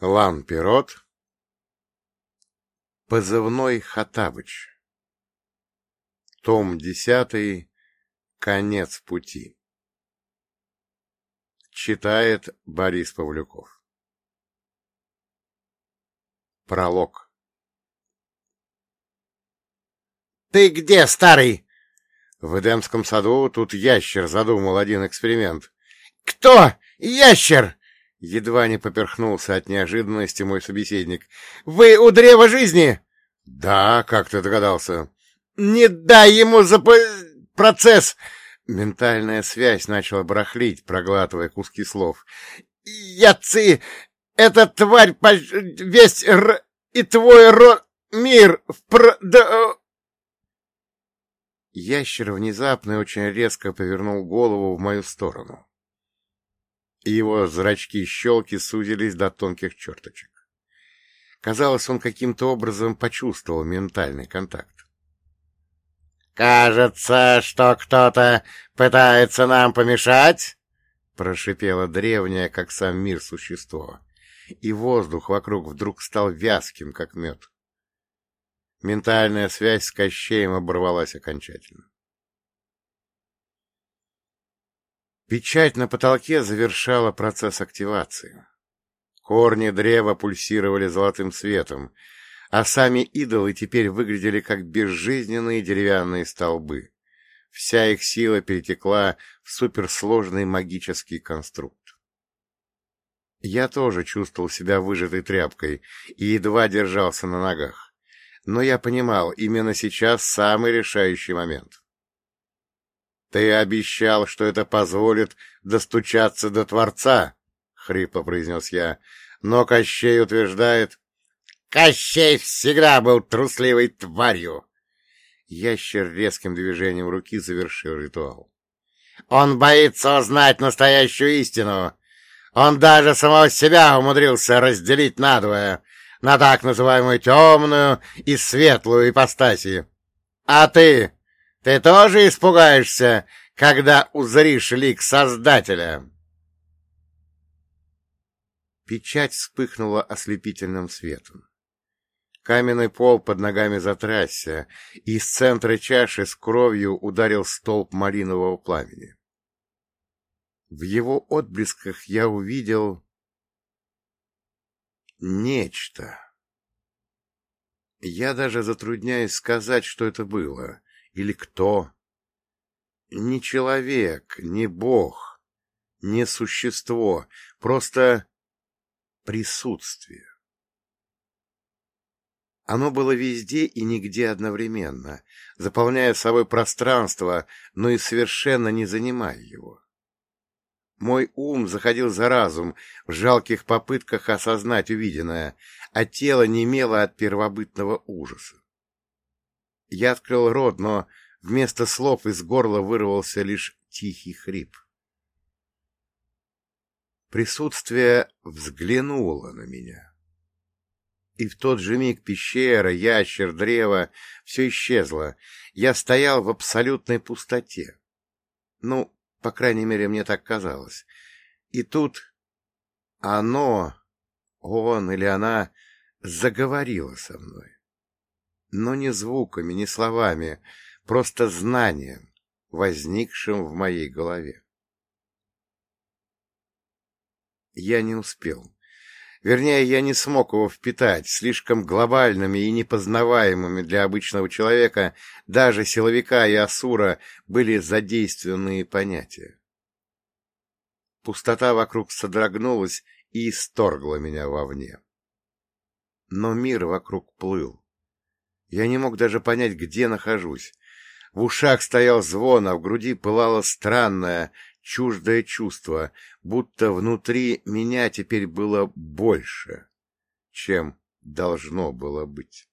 Лан-Пирот Позывной Хатабыч Том десятый Конец пути Читает Борис Павлюков Пролог «Ты где, старый?» В Эдемском саду тут ящер задумал один эксперимент. «Кто? Ящер?» Едва не поперхнулся от неожиданности мой собеседник. «Вы у древа жизни?» «Да, как ты догадался?» «Не дай ему за процесс!» Ментальная связь начала барахлить, проглатывая куски слов. «Яцы! Эта тварь весь р... и твой ро... мир в пр... да...» Ящер внезапно и очень резко повернул голову в мою сторону и его зрачки-щелки сузились до тонких черточек. Казалось, он каким-то образом почувствовал ментальный контакт. «Кажется, что кто-то пытается нам помешать!» — прошипело древнее, как сам мир, существо, и воздух вокруг вдруг стал вязким, как мед. Ментальная связь с Кощеем оборвалась окончательно. Печать на потолке завершала процесс активации. Корни древа пульсировали золотым светом, а сами идолы теперь выглядели как безжизненные деревянные столбы. Вся их сила перетекла в суперсложный магический конструкт. Я тоже чувствовал себя выжатой тряпкой и едва держался на ногах. Но я понимал, именно сейчас самый решающий момент. Ты обещал, что это позволит достучаться до Творца, — хрипло произнес я. Но Кощей утверждает... Кощей всегда был трусливой тварью. Ящер резким движением руки завершил ритуал. Он боится узнать настоящую истину. Он даже самого себя умудрился разделить надвое, на так называемую темную и светлую ипостаси. А ты ты тоже испугаешься, когда узришь лик Создателя?» Печать вспыхнула ослепительным светом. Каменный пол под ногами затрясся, и из центра чаши с кровью ударил столб малинового пламени. В его отблесках я увидел нечто. Я даже затрудняюсь сказать, что это было или кто. Не человек, не бог, не существо, просто присутствие. Оно было везде и нигде одновременно, заполняя собой пространство, но и совершенно не занимая его. Мой ум заходил за разум в жалких попытках осознать увиденное, а тело немело от первобытного ужаса. Я открыл рот, но вместо слов из горла вырвался лишь тихий хрип. Присутствие взглянуло на меня. И в тот же миг пещера, ящер, древо — все исчезло. Я стоял в абсолютной пустоте. Ну, по крайней мере, мне так казалось. И тут оно, он или она, заговорило со мной но не звуками, не словами, просто знанием, возникшим в моей голове. Я не успел. Вернее, я не смог его впитать, слишком глобальными и непознаваемыми для обычного человека, даже силовика и асура, были задействованные понятия. Пустота вокруг содрогнулась и исторгла меня вовне. Но мир вокруг плыл. Я не мог даже понять, где нахожусь. В ушах стоял звон, а в груди пылало странное, чуждое чувство, будто внутри меня теперь было больше, чем должно было быть.